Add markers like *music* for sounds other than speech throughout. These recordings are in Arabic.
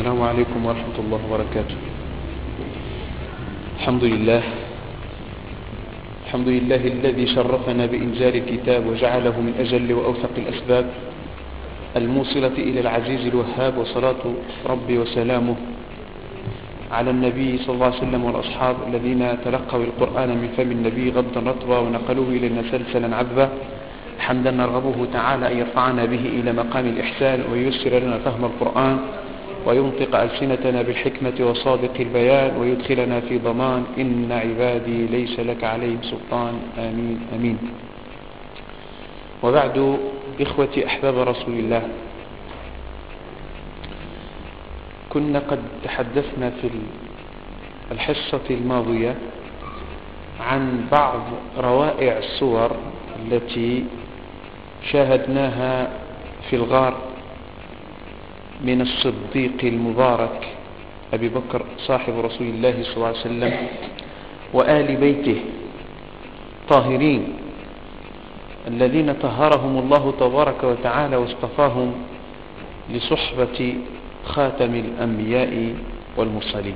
السلام عليكم ورحمة الله وبركاته. الحمد لله. الحمد لله الذي شرفنا بإنزال الكتاب وجعله من أجل وأوثق الأسباب الموصلة إلى العزيز الوهاب وصلاة ربي وسلامه على النبي صلى الله عليه وسلم والأصحاب الذين تلقوا القرآن من فم النبي غضا رطبا ونقلوه إلينا سلسلا عذبا. حمدا نرغبه تعالى أن يرفعنا به إلى مقام الإحسان وييسر لنا فهم القرآن. وينطق ألسنتنا بالحكمة وصادق البيان ويدخلنا في ضمان إن عبادي ليس لك عليهم سلطان. آمين آمين. وبعد إخوتي أحباب رسول الله كنا قد تحدثنا في الحصة الماضية عن بعض روائع الصور التي شاهدناها في الغار. من الصديق المبارك أبي بكر صاحب رسول الله صلى الله عليه وسلم وآل بيته طاهرين الذين طهرهم الله تبارك وتعالى واصطفاهم لصحبة خاتم الأنبياء والمرسلين.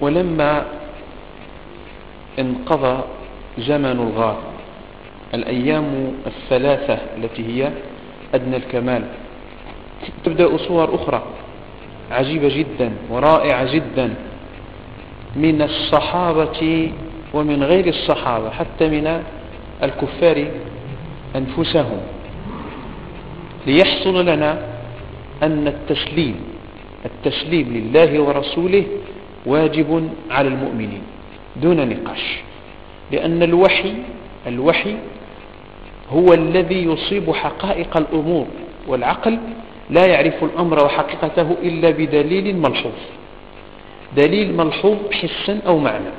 ولما انقضى زمن الغار الأيام الثلاثة التي هي أدنى الكمال. تبدأ صور أخرى. عجيبة جدا ورائعة جدا. من الصحابة ومن غير الصحابة حتى من الكفار أنفسهم. ليحصل لنا أن التسليم التسليم لله ورسوله واجب على المؤمنين دون نقاش. لأن الوحي الوحي هو الذي يصيب حقائق الأمور والعقل لا يعرف الأمر وحقيقته إلا بدليل ملحوظ. دليل ملحوظ حسا أو معنى.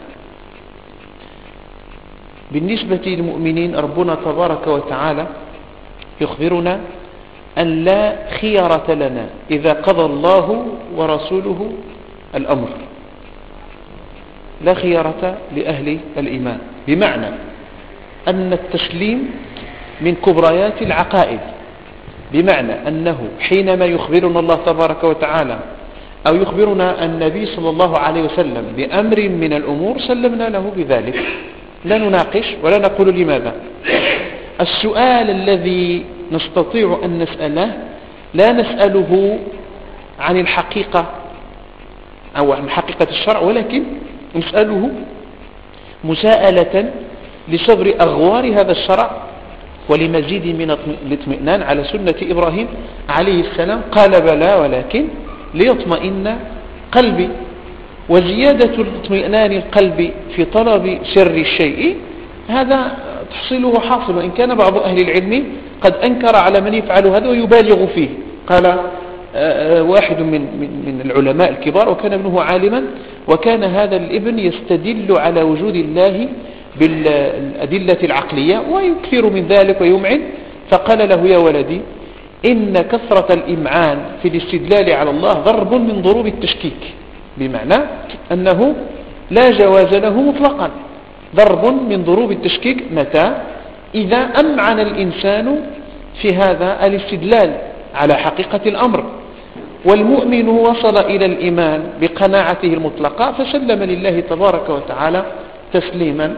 بالنسبة للمؤمنين ربنا تبارك وتعالى يخبرنا أن لا خيرة لنا إذا قضى الله ورسوله الأمر. لا خيرة لأهل الإيمان. بمعنى أن التسليم من كبريات العقائد. بمعنى أنه حينما يخبرنا الله تبارك وتعالى أو يخبرنا النبي صلى الله عليه وسلم بأمر من الأمور سلمنا له بذلك. لا نناقش ولا نقول لماذا. السؤال الذي نستطيع أن نسأله لا نسأله عن الحقيقة أو عن حقيقة الشرع ولكن نسأله مساءلة لصبر أغوار هذا الشرع ولمزيد من الاطمئنان على سنة إبراهيم عليه السلام قال بلى ولكن ليطمئن قلبي. وزيادة الاطمئنان القلب في طلب سر الشيء هذا تحصيله حاصل وإن كان بعض أهل العلم قد أنكر على من يفعل هذا ويبالغ فيه. قال آه، آه، واحد من, من, من العلماء الكبار وكان ابنه عالما وكان هذا الابن يستدل على وجود الله بالأدلة العقلية ويكثر من ذلك ويمعن. فقال له يا ولدي إن كثرة الإمعان في الاستدلال على الله ضرب من ضروب التشكيك. بمعنى أنه لا جواز له مطلقا. ضرب من ضروب التشكيك متى؟ إذا أمعن الإنسان في هذا الاستدلال على حقيقة الأمر. والمؤمن وصل إلى الإيمان بقناعته المطلقة فسلم لله تبارك وتعالى تسليما.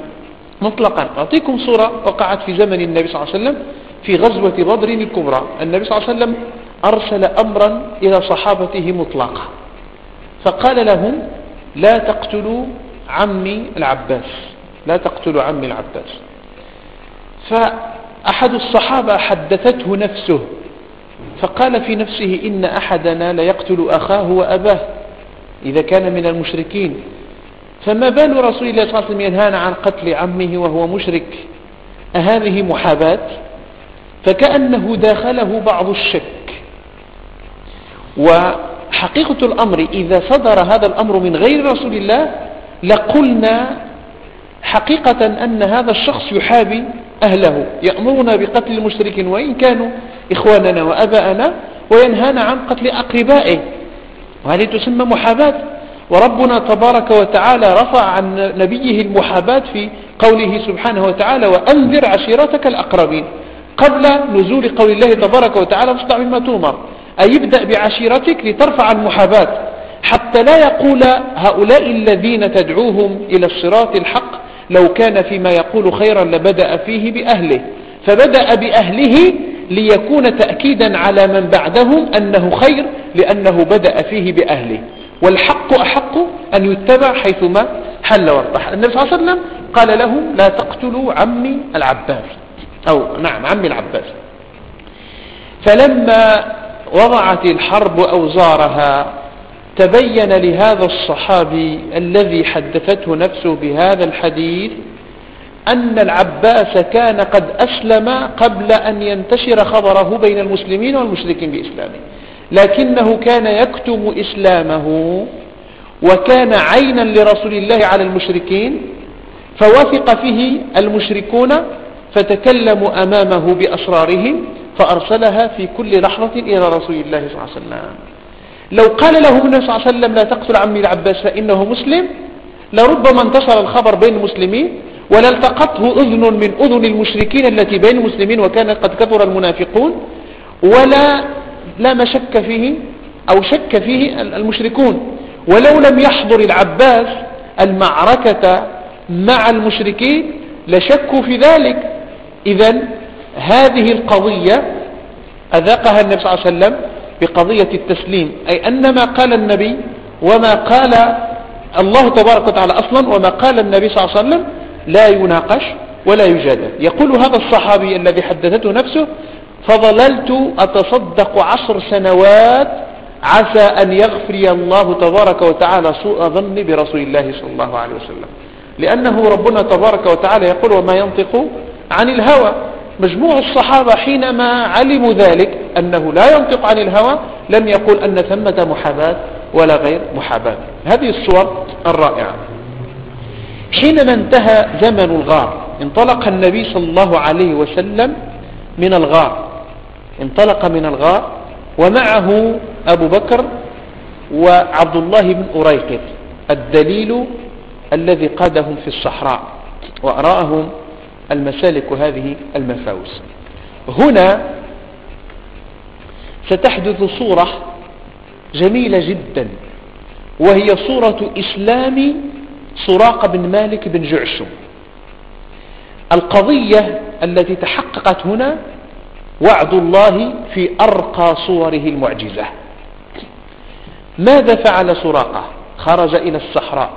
مطلقا. أعطيكم صورة وقعت في زمن النبي صلى الله عليه وسلم في غزوة بدر الكبرى. النبي صلى الله عليه وسلم أرسل أمرا إلى صحابته مطلقا. فقال لهم لا تقتلوا عمي العباس. لا تقتلوا عمي العباس. فأحد الصحابة حدثته نفسه فقال في نفسه إن أحدنا ليقتل أخاه وأباه إذا كان من المشركين. فما بال رسول الله صلى الله عليه وسلم ينهانا عن قتل عمه وهو مشرك؟ أهذه محاباة فكأنه داخله بعض الشك. وحقيقة الأمر إذا صدر هذا الأمر من غير رسول الله لقلنا حقيقة أن هذا الشخص يحابي أهله يأمرنا بقتل المشركين وإن كانوا إخواننا وأباءنا وينهانا عن قتل أقربائه. وهذه تسمى محاباة. وربنا تبارك وتعالى رفع عن نبيه المحاباة في قوله سبحانه وتعالى وأنذر عشيرتك الأقربين قبل نزول قول الله تبارك وتعالى فاصدع بما تؤمر. أي ابدأ بعشيرتك لترفع المحاباة حتى لا يقول هؤلاء الذين تدعوهم إلى الصراط الحق لو كان فيما يقول خيرا لبدأ فيه بأهله. فبدأ بأهله ليكون تأكيدا على من بعدهم أنه خير لأنه بدأ فيه بأهله. والحق أحق أن يتبع حيثما حل وارتاح. النبي صلى الله عليه وسلم قال له لا تقتلوا عمي العباس. أو نعم عمي العباس. فلما وضعت الحرب أوزارها تبين لهذا الصحابي الذي حدثته نفسه بهذا الحديث أن العباس كان قد أسلم قبل أن ينتشر خبره بين المسلمين والمشركين بإسلامه. لكنه كان يكتم إسلامه وكان عينا لرسول الله على المشركين فوثق فيه المشركون فتكلموا أمامه بأسرارهم فأرسلها في كل لحظة إلى رسول الله صلى الله عليه وسلم. لو قال له النبي صلى الله عليه وسلم لا تقتل عمي العباس فإنه مسلم لربما انتشر الخبر بين المسلمين ولالتقته أذن من أذن المشركين التي بين المسلمين وكان قد كثر المنافقون ولا لا مشك فيه أو شك فيه المشركون. ولو لم يحضر العباس المعركة مع المشركين لشكوا في ذلك. إذا هذه القضية أذاقها النبي صلى الله عليه وسلم بقضية التسليم. أي أن ما قال النبي وما قال الله تبارك وتعالى أصلا وما قال النبي صلى الله عليه وسلم لا يناقش ولا يجادل. يقول هذا الصحابي الذي حدثته نفسه فظللت أتصدق عشر سنوات عسى أن يغفري الله تبارك وتعالى سوء ظني برسول الله صلى الله عليه وسلم. لأنه ربنا تبارك وتعالى يقول وما ينطق عن الهوى. مجموع الصحابة حينما علموا ذلك أنه لا ينطق عن الهوى لم يقول أن ثمة محاباة ولا غير محاباة. هذه الصور الرائعة. حينما انتهى زمن الغار انطلق النبي صلى الله عليه وسلم من الغار. انطلق من الغار ومعه أبو بكر وعبد الله بن أريقط الدليل الذي قادهم في الصحراء وأراهم المسالك هذه المفاوز. هنا ستحدث صورة جميلة جدا وهي صورة إسلام سراق بن مالك بن جعشم. القضية التي تحققت هنا وعد الله في أرقى صوره المعجزة. ماذا فعل سراقة؟ خرج إلى الصحراء.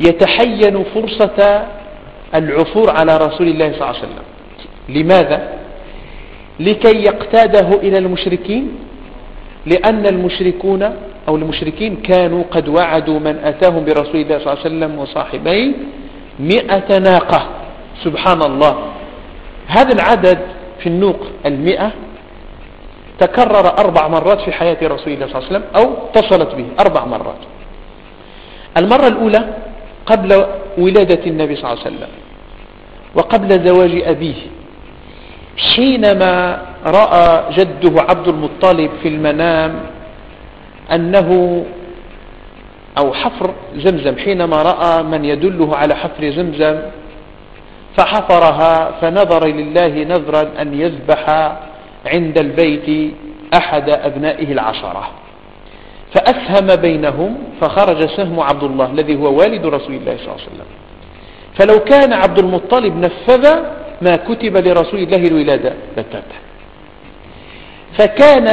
يتحين فرصة العثور على رسول الله صلى الله عليه وسلم. لماذا؟ لكي يقتاده إلى المشركين لأن المشركون أو المشركين كانوا قد وعدوا من أتاهم برسول الله صلى الله عليه وسلم وصاحبيه مئة ناقة. سبحان الله. هذا العدد في النوق المئة تكرر أربع مرات في حياة رسول الله صلى الله عليه وسلم أو اتصلت به أربع مرات. المرة الأولى قبل ولادة النبي صلى الله عليه وسلم وقبل زواج أبيه. حينما رأى جده عبد المطلب في المنام أنه أو حفر زمزم حينما رأى من يدله على حفر زمزم فحفرها فنظر لله نذرا أن يذبح عند البيت أحد أبنائه العشرة. فأسهم بينهم فخرج سهم عبد الله الذي هو والد رسول الله صلى الله عليه وسلم. فلو كان عبد المطلب نفذ ما كتب لرسول الله الولادة لتاته فكان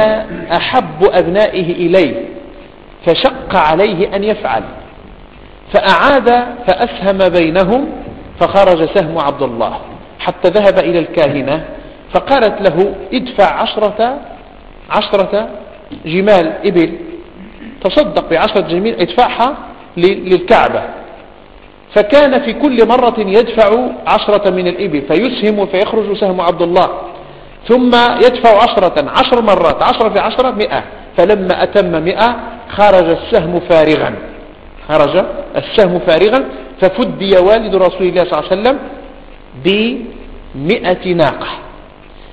أحب أبنائه إليه فشق عليه أن يفعل. فأعاد فأسهم بينهم فخرج سهم عبد الله حتى ذهب إلى الكاهنة فقالت له ادفع عشرة عشرة جمال إبل. تصدق بعشرة جميل ادفعها للكعبة. فكان في كل مرة يدفع عشرة من الإبل فيسهم فيخرج سهم عبد الله ثم يدفع عشرة عشر مرات عشرة في عشرة مئة. فلما أتم مئة خرج السهم فارغا. خرج السهم فارغا ففدي والد رسول الله صلى الله عليه وسلم بمئة ناقة.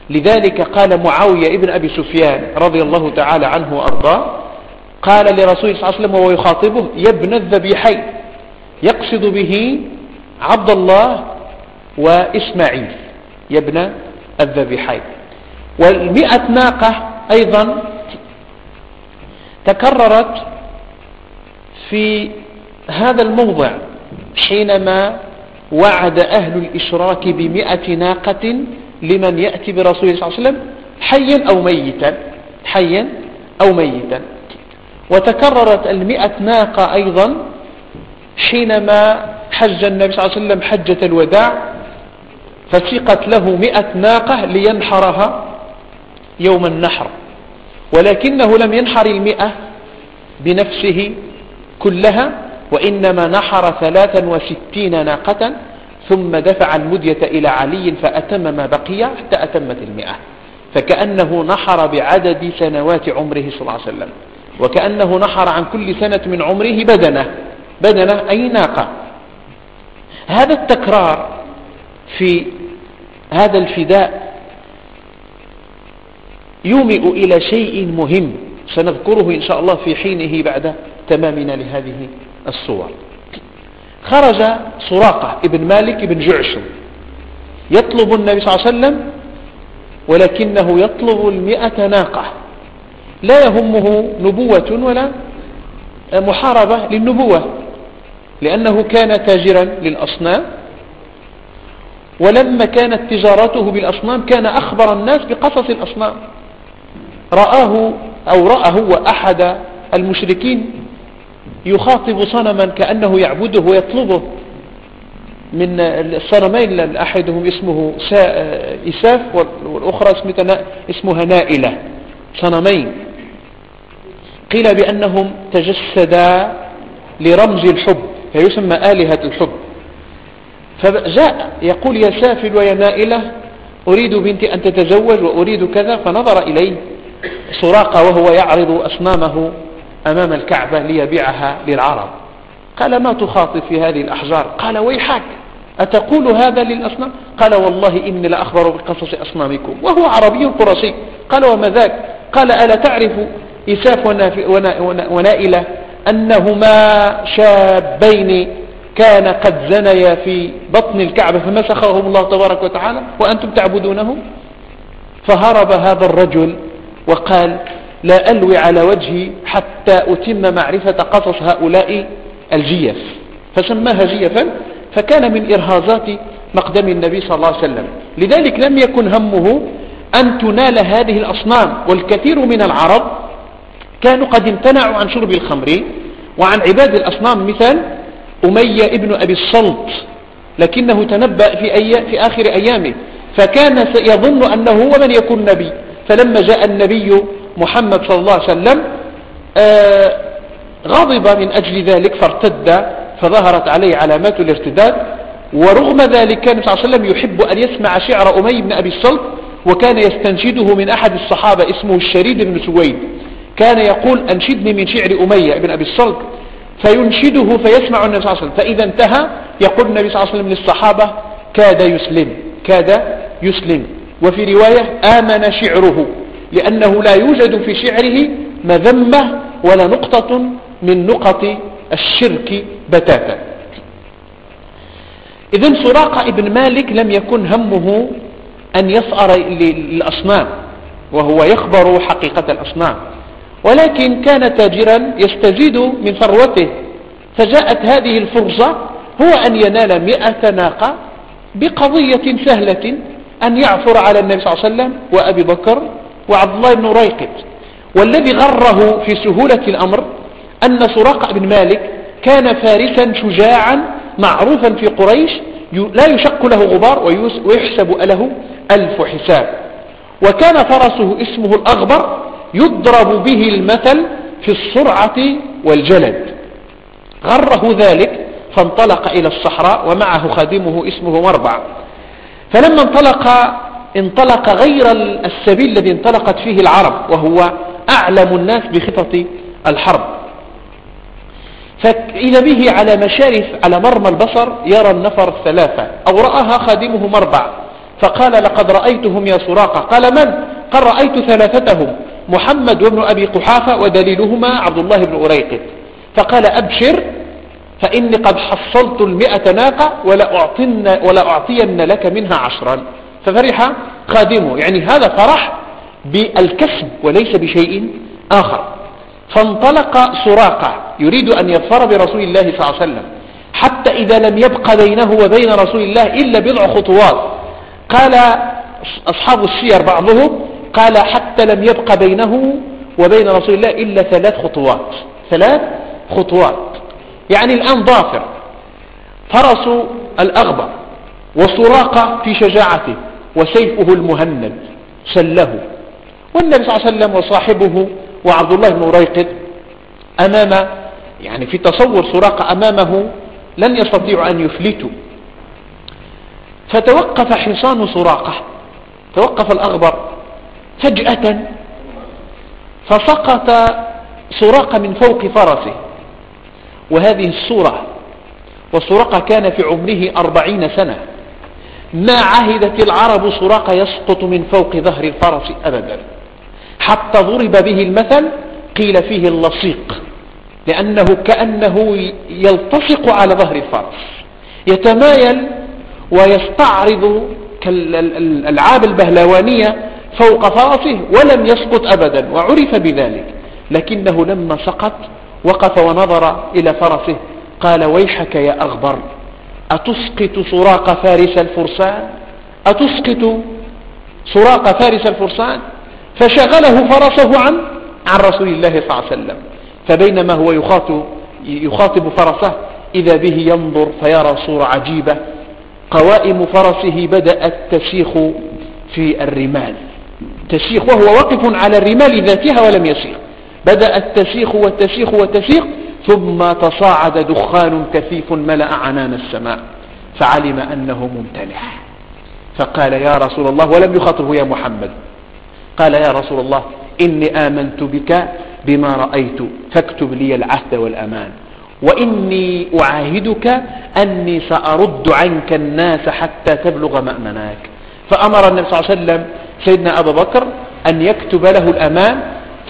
لذلك قال معاوية ابن أبي سفيان رضي الله تعالى عنه وأرضاه قال لرسول صلى الله عليه وسلم وهو يخاطبه يا ابن الذبيحين يقصد به عبد الله وإسماعيل. يا ابن الذبيحين. والمئة ناقة أيضا تكررت في هذا الموضع. حينما وعد أهل الإشراك بمئة ناقة لمن يأتي برسول الله صلى الله عليه وسلم حيا أو ميتا حيا أو ميتا. وتكررت المئة ناقة أيضا حينما حج النبي صلى الله عليه وسلم حجة الوداع فسقت له مئة ناقة لينحرها يوم النحر. ولكنه لم ينحر المئة بنفسه كلها وإنما نحر ثلاثا وستين ناقة ثم دفع المدية إلى علي فأتم ما بقي حتى أتمت المئة. فكأنه نحر بعدد سنوات عمره صلى الله عليه وسلم. وكأنه نحر عن كل سنة من عمره بدنة. بدنة أي ناقة. هذا التكرار في هذا الفداء يومئ إلى شيء مهم. سنذكره إن شاء الله في حينه بعد تمامنا لهذه الصور. خرج سراقة ابن مالك ابن جعشم يطلب النبي صلى الله عليه وسلم ولكنه يطلب المئة ناقة. لا يهمه نبوة ولا محاربة للنبوة لأنه كان تاجرا للأصنام. ولما كانت تجارته بالأصنام كان أخبر الناس بقصص الأصنام. رآه أو رأى هو أحد المشركين يخاطب صنما كأنه يعبده ويطلبه من الصنمين أحدهم اسمه إساف والأخرى اسمها نائلة صنمين. قيل بأنهم تجسدا لرمز الحب فيسمى آلهة الحب. فجاء يقول يا سافل ويا نائلة أريد بنتي أن تتزوج وأريد كذا فنظر إليه سراقة وهو يعرض أصنامه أمام الكعبة ليبيعها للعرب. قال ما تخاطب في هذه الأحجار؟ قال ويحك أتقول هذا للأصنام؟ قال والله إني لأخبر بقصص أصنامكم. وهو عربي قرشي. قال وما ذاك؟ قال ألا تعرف إساف ونائلة أنهما شابين كان قد زنيا في بطن الكعبة فمسخهم الله تبارك وتعالى؟ وأنتم تعبدونهم فهرب هذا الرجل وقال لا ألوي على وجهي حتى أتم معرفة قصص هؤلاء الجيف. فسماها جيفا فكان من إرهازات مقدم النبي صلى الله عليه وسلم. لذلك لم يكن همه أن تنال هذه الأصنام. والكثير من العرب كانوا قد امتنعوا عن شرب الخمر. وعن عباد الأصنام مثل أمية ابن أبي الصلت لكنه تنبأ في, أي في آخر أيامه. فكان يظن أنه هو من يكون نبي. فلما جاء النبي محمد صلى الله عليه وسلم آه، غضب من أجل ذلك فارتد فظهرت عليه علامات الارتداد. ورغم ذلك كان صلى الله عليه وسلم يحب أن يسمع شعر أمي بن أبي الصلت وكان يستنشده من أحد الصحابة اسمه الشريد بن سويد. كان يقول أنشدني من شعر أمية بن أبي الصلت. فينشده فيسمع النبي صلى الله عليه وسلم. فإذا انتهى يقول النبي صلى الله عليه وسلم للصحابة كاد يسلم كاد يسلم. وفي رواية آمن شعره. لأنه لا يوجد في شعره مذمة ولا نقطة من نقط الشرك بتاتا. إذن سراقة ابن مالك لم يكن همه أن يصأر للأصنام وهو يخبر حقيقة الأصنام. ولكن كان تاجرا يستزيد من ثروته فجاءت هذه الفرصة هو أن ينال مئة ناقة بقضية سهلة أن يعثر على النبي صلى الله عليه وسلم وأبي بكر وعبد الله بن ريقط والذي غره في سهولة الأمر أن سراقة بن مالك كان فارسا شجاعا معروفا في قريش لا يشق له غبار ويحسب له ألف حساب. وكان فرسه اسمه الأغبر يضرب به المثل في السرعة والجلد. غره ذلك فانطلق إلى الصحراء ومعه خادمه اسمه مربع. فلما انطلق انطلق غير السبيل الذي انطلقت فيه العرب وهو أعلم الناس بخطط الحرب. فإذا به على مشارف على مرمى البصر يرى النفر الثلاثة أو رآها خادمه مربع. فقال لقد رأيتهم يا سراقة. قال من؟ قال رأيت ثلاثتهم محمد وابن أبي قحافة ودليلهما عبد الله بن أريقط فقال أبشر فإني قد حصلت المئة ناقة ولا, أعطين ولا أعطين لك منها عشرا. ففرح خادمه. يعني هذا فرح بالكسب وليس بشيء آخر. فانطلق سراقة يريد أن يظفر برسول الله صلى الله عليه وسلم حتى إذا لم يبق بينه وبين رسول الله إلا بضع خطوات. قال أصحاب السير بعضهم قال حتى لم يبق بينه وبين رسول الله إلا ثلاث خطوات. ثلاث خطوات. يعني الآن ظافر فرس الأغبر وسراقة في شجاعته. وسيفه المهند سله. والنبي صلى الله عليه وسلم وصاحبه وعبد الله بن ريقد أمام يعني في تصور سراقة أمامه لن يستطيعوا أن يفلتوا فتوقف حصان سراقة توقف الأغبر فجأة فسقط سراقة من فوق فرسه. وهذه الصورة وسراقة كان في عمره أربعين سنة. ما عهدت العرب سراقة يسقط من فوق ظهر الفرس أبدا. حتى ضرب به المثل قيل فيه اللصيق لأنه كأنه يلتصق على ظهر الفرس. يتمايل ويستعرض كالألعاب البهلوانية فوق فرسه ولم يسقط أبدا وعرف بذلك. لكنه لما سقط وقف ونظر إلى فرسه قال ويحك يا أغبر. أتسقط سراق فارس الفرسان؟ أتسقط سراق فارس الفرسان؟ فشغله فرسه عن عن رسول الله صلى الله عليه وسلم. فبينما هو يخاطب, يخاطب فرسه إذا به ينظر فيرى صورة عجيبة. قوائم فرسه بدأت تسيخ في الرمال. تسيخ وهو واقف على الرمال ذاتها ولم يسيخ بدأت تسيخ وتسيخ وتسيخ. ثم تصاعد دخان كثيف ملأ عنان السماء فعلم أنه ممتنع فقال يا رسول الله ولم يخاطبه يا محمد. قال يا رسول الله إني آمنت بك بما رأيت فاكتب لي العهد والأمان. وإني أعاهدك أني سأرد عنك الناس حتى تبلغ مأمناك. فأمر النبي صلى الله عليه وسلم سيدنا أبا بكر أن يكتب له الأمان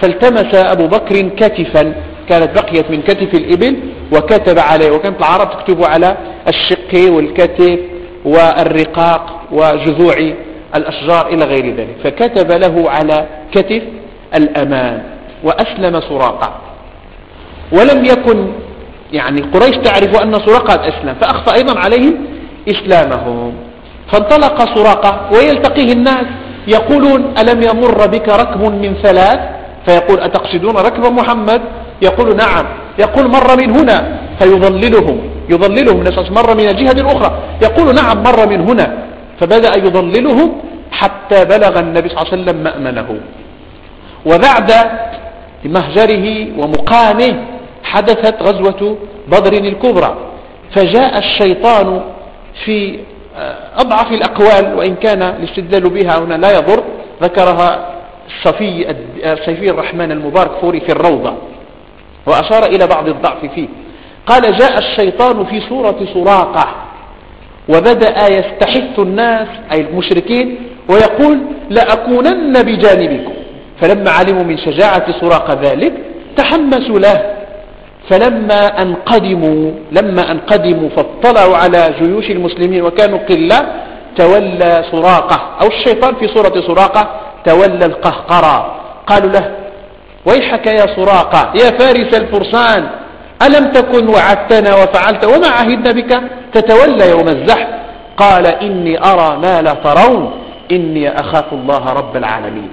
فالتمس أبو بكر كتفا كانت بقيت من كتف الإبل وكتب عليه وكانت العرب تكتب على الشق والكتف والرقاق وجذوع الأشجار إلى غير ذلك. فكتب له على كتف الأمان وأسلم سراقة ولم يكن يعني قريش تعرف أن سراقة أسلم فأخفى أيضا عليهم إسلامهم. فانطلق سراقة ويلتقيه الناس يقولون ألم يمر بك ركب من ثلاث؟ فيقول أتقصدون ركب محمد؟ يقول نعم. يقول مر من هنا فيضللهم يضللهم نسأس مر من الجهة الأخرى. يقول نعم مر من هنا. فبدأ يضللهم حتى بلغ النبي صلى الله عليه وسلم مأمنه. وبعد مهجره ومقامه حدثت غزوة بدر الكبرى. فجاء الشيطان في أضعف الأقوال وإن كان الاستدلال بها هنا لا يضر. ذكرها الصفي الرحمن المبارك فوري في الروضة. وأشار إلى بعض الضعف فيه. قال جاء الشيطان في صورة سراقة وبدأ يستحث الناس أي المشركين ويقول لأكونن بجانبكم. فلما علموا من شجاعة سراقة ذلك تحمسوا له. فلما أن قدموا لما أن قدموا فاطلعوا على جيوش المسلمين وكانوا قلة تولى سراقة. أو الشيطان في صورة سراقة تولى القهقرة قالوا له ويحك يا سراقة يا فارس الفرسان ألم تكن وعدتنا وفعلت؟ وما عهدنا بك؟ تتولى يوم الزحف. قال إني أرى ما لا ترون إني أخاف الله رب العالمين.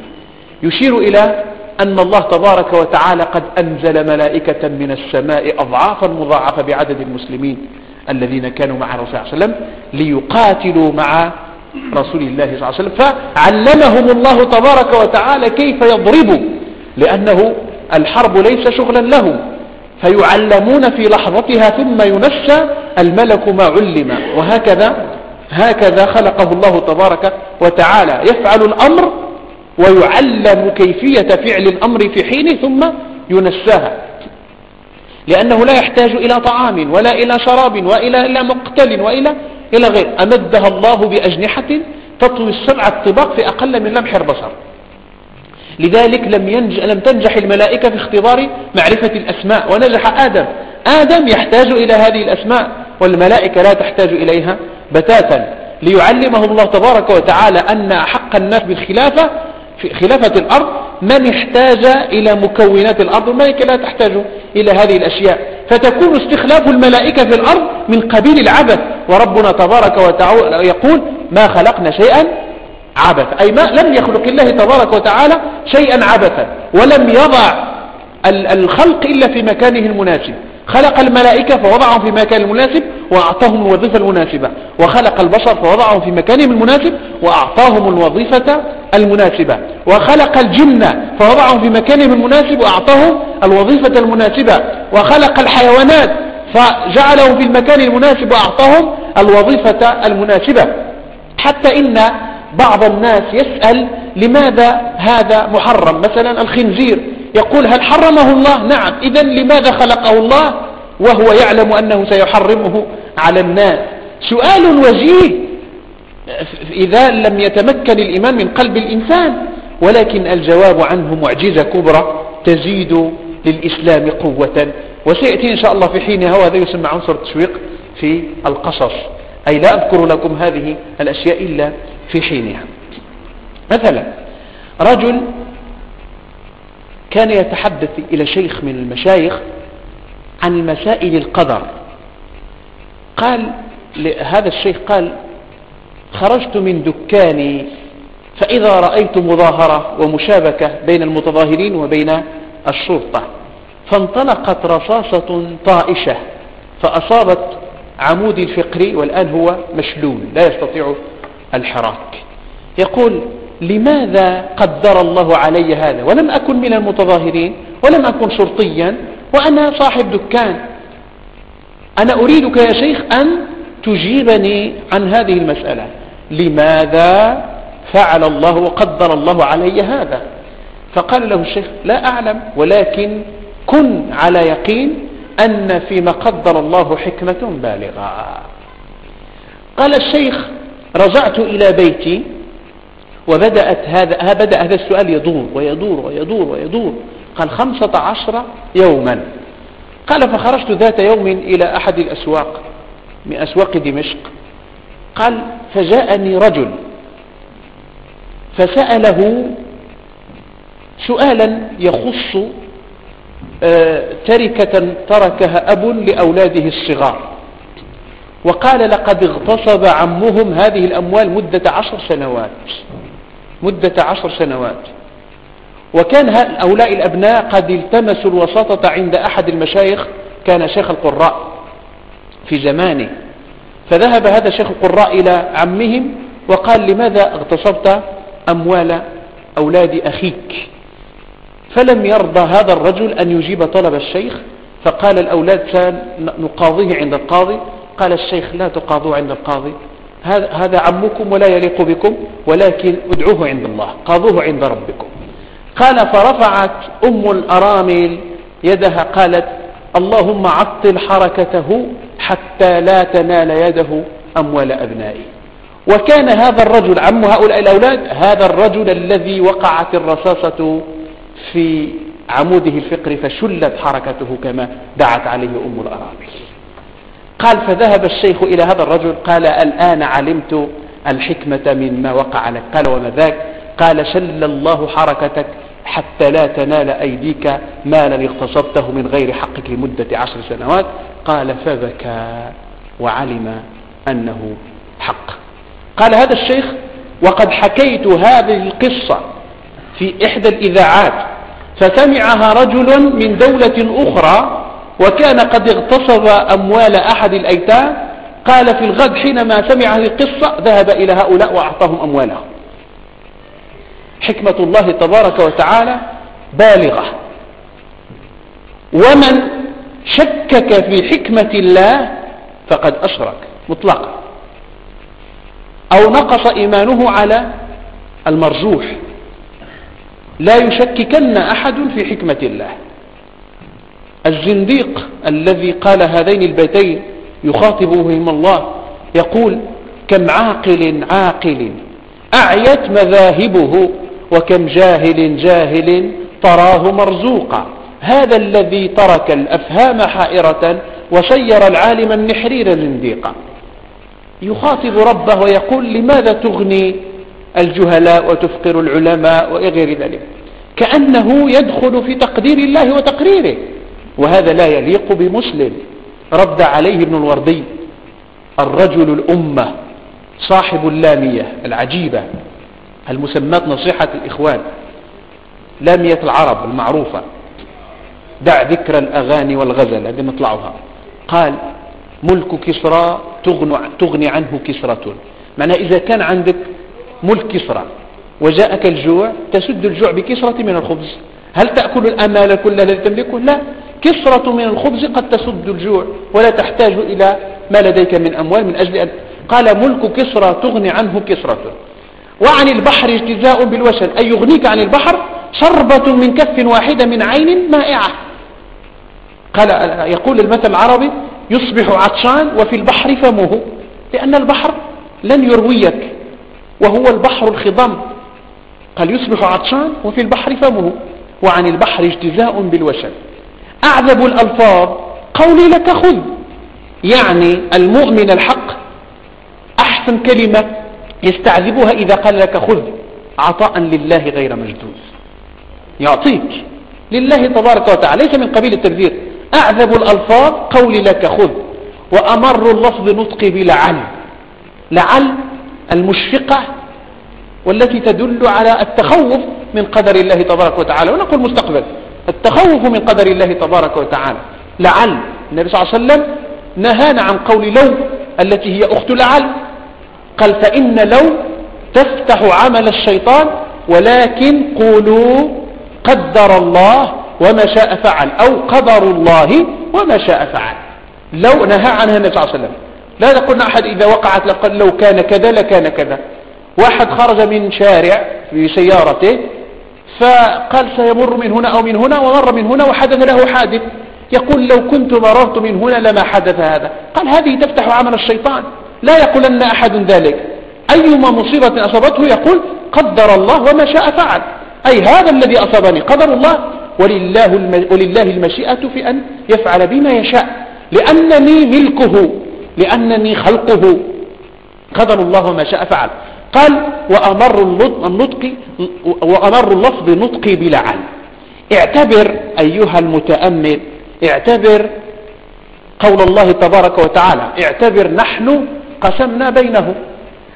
يشير إلى أن الله تبارك وتعالى قد أنزل ملائكة من السماء أضعافا مضاعفة بعدد المسلمين الذين كانوا مع الرسول صلى الله عليه وسلم ليقاتلوا مع رسول الله صلى الله عليه وسلم. فعلمهم الله تبارك وتعالى كيف يضربوا. لأنه الحرب ليس شغلا لهم فيعلمون في لحظتها ثم ينسى الملك ما علم. وهكذا هكذا خلقه الله تبارك وتعالى. يفعل الأمر ويعلم كيفية فعل الأمر في حينه ثم ينساها. لأنه لا يحتاج إلى طعام ولا إلى شراب وإلى إلى مقتل وإلى إلى غير. أمدها الله بأجنحة تطوي السبع الطباق في أقل من لمح البصر. لذلك لم, ينج لم تنجح الملائكة في اختبار معرفة الأسماء ونجح آدم. آدم يحتاج إلى هذه الأسماء والملائكة لا تحتاج إليها بتاتا. ليعلمه الله تبارك وتعالى أن أحق الناس بالخلافة في خلافة الأرض من احتاج إلى مكونات الأرض والملائكة لا تحتاج إلى هذه الأشياء. فتكون استخلاف الملائكة في الأرض من قبيل العبث. وربنا تبارك وتعالى يقول ما خلقنا شيئا عبث. أي ما لم يخلق الله تبارك وتعالى شيئا عبثا ولم يضع الخلق إلا في مكانه المناسب. خلق الملائكة فوضعهم في مكان المناسب وأعطاهم الوظيفة المناسبة. وخلق البشر فوضعهم في مكانهم المناسب وأعطاهم الوظيفة المناسبة. وخلق الجن فوضعهم في مكانهم المناسب وأعطاهم الوظيفة المناسبة. وخلق الحيوانات فجعلهم في المكان المناسب وأعطاهم الوظيفة المناسبة. حتى إن بعض الناس يسأل لماذا هذا محرم؟ مثلا الخنزير يقول هل حرمه الله؟ نعم. إذا لماذا خلقه الله؟ وهو يعلم أنه سيحرمه على الناس. سؤال وجيه. إذا لم يتمكن الإيمان من قلب الإنسان ولكن الجواب عنه معجزة كبرى تزيد للإسلام قوة. وسيأتي إن شاء الله في حينها وهذا يسمى عنصر التشويق في القصص. أي لا أذكر لكم هذه الأشياء إلا في حينها. مثلا رجل كان يتحدث إلى شيخ من المشايخ عن مسائل القدر. قال هذا الشيخ قال خرجت من دكاني فإذا رأيت مظاهرة ومشابكة بين المتظاهرين وبين الشرطة فانطلقت رصاصة طائشة فأصابت عمودي الفقري والآن هو مشلول لا يستطيع الحراك. يقول لماذا قدر الله علي هذا؟ ولم أكن من المتظاهرين ولم أكن شرطيا وأنا صاحب دكان. أنا أريدك يا شيخ أن تجيبني عن هذه المسألة. لماذا فعل الله وقدر الله علي هذا؟ فقال له الشيخ لا أعلم ولكن كن على يقين أن فيما قدر الله حكمة بالغة. قال الشيخ رجعت إلى بيتي وبدأت هذا بدأ هذا السؤال يدور ويدور ويدور ويدور. قال خمسة عشر يوما. قال فخرجت ذات يوم إلى أحد الأسواق من أسواق دمشق. قال فجاءني رجل فسأله سؤالا يخص آه، تركة تركها أب لأولاده الصغار. وقال لقد اغتصب عمهم هذه الأموال مدة عشر سنوات مدة عشر سنوات. وكان هؤلاء الأبناء قد التمسوا الوساطة عند أحد المشايخ كان شيخ القراء في زمانه. فذهب هذا شيخ القراء إلى عمهم وقال لماذا اغتصبت أموال أولاد أخيك؟ فلم يرضى هذا الرجل أن يجيب طلب الشيخ فقال الأولاد سنقاضيه عند القاضي قال الشيخ لا تقاضوا عند القاضي. هذا عمكم ولا يليق بكم ولكن ادعوه عند الله قاضوه عند ربكم. قال فرفعت أم الأرامل يدها قالت اللهم عطل حركته حتى لا تنال يده أموال أبنائي. وكان هذا الرجل عم هؤلاء الأولاد هذا الرجل الذي وقعت الرصاصة في عموده الفقري فشلت حركته كما دعت عليه أم الأرامل. قال فذهب الشيخ إلى هذا الرجل قال الآن علمت الحكمة مما وقع لك. قال وما ذاك؟ قال شل الله حركتك حتى لا تنال أيديك مالا اغتصبته من غير حقك لمدة عشر سنوات. قال فبكى وعلم أنه حق. قال هذا الشيخ وقد حكيت هذه القصة في إحدى الإذاعات فسمعها رجل من دولة أخرى وكان قد اغتصب أموال أحد الأيتام قال في الغد حينما سمع هذه القصة ذهب إلى هؤلاء وأعطاهم أموالهم. حكمة الله تبارك وتعالى بالغة. ومن شكك في حكمة الله فقد أشرك مطلقا. أو نقص إيمانه على المرجوح. لا يشككن أحد في حكمة الله. الزنديق الذي قال هذين البيتين يخاطب بهما الله يقول كم عاقل عاقل أعيت مذاهبه وكم جاهل جاهل تراه مرزوقا. هذا الذي ترك الأفهام حائرة وسير العالم النحرير زنديقا. يخاطب ربه ويقول لماذا تغني الجهلاء وتفقر العلماء وغير ذلك؟ كأنه يدخل في تقدير الله وتقريره. وهذا لا يليق بمسلم. رد عليه ابن الوردي الرجل الأمة صاحب اللامية العجيبة المسمات نصيحة الإخوان لامية العرب المعروفة. دع ذكر الأغاني والغزل هذه مطلعها قال ملك كسرى تغني عنه كسرة. معنى إذا كان عندك ملك كسرى وجاءك الجوع تسد الجوع بكسرة من الخبز. هل تأكل الأمال كلها الذي تملكه؟ لا. كسرة من الخبز قد تسد الجوع ولا تحتاج إلى ما لديك من أموال من أجل أن قال ملك كسرى تغني عنه كسرة. وعن البحر اجتزاء بالوشن أي يغنيك عن البحر شربة من كف واحدة من عين مائعة. قال يقول المثل العربي يصبح عطشان وفي البحر فمه. لأن البحر لن يرويك وهو البحر الخضم. قال يصبح عطشان وفي البحر فمه. وعن البحر اجتزاء بالوشن أعذب الألفاظ. قولي لك خذ. يعني المؤمن الحق أحسن كلمة يستعذبها إذا قال لك خذ. عطاء لله غير مجدوز يعطيك. لله تبارك وتعالى. ليس من قبيل التبذير أعذب الألفاظ. قولي لك خذ. وأمر اللفظ نطقي بلعل. لعل المشفقة والتي تدل على التخوف من قدر الله تبارك وتعالى. ونقول مستقبل. التخوف من قدر الله تبارك وتعالى. لعل النبي صلى الله عليه وسلم نهانا عن قول لو التي هي أخت لعل. قال فإن لو تفتح عمل الشيطان ولكن قولوا قدر الله وما شاء فعل أو قدر الله وما شاء فعل. لو نهى عنها النبي صلى الله عليه وسلم. لا تقولنا أحد إذا وقعت لو كان كذا لكان كذا. واحد خرج من شارع بسيارته فقال سيمر من هنا أو من هنا ومر من هنا وحدث له حادث. يقول لو كنت مررت من هنا لما حدث هذا. قال هذه تفتح عمل الشيطان. لا يقولن أحد ذلك. أيما مصيبة أصابته يقول قدر الله وما شاء فعل. أي هذا الذي أصابني قدر الله. ولله, ولله المشيئة في أن يفعل بما يشاء. لأنني ملكه. لأنني خلقه. قدر الله وما شاء فعل. قال وأمر النطق وأمر اللفظ نطقي بلعل اعتبر أيها المتأمل اعتبر قول الله تبارك وتعالى اعتبر نحن قسمنا بينهم.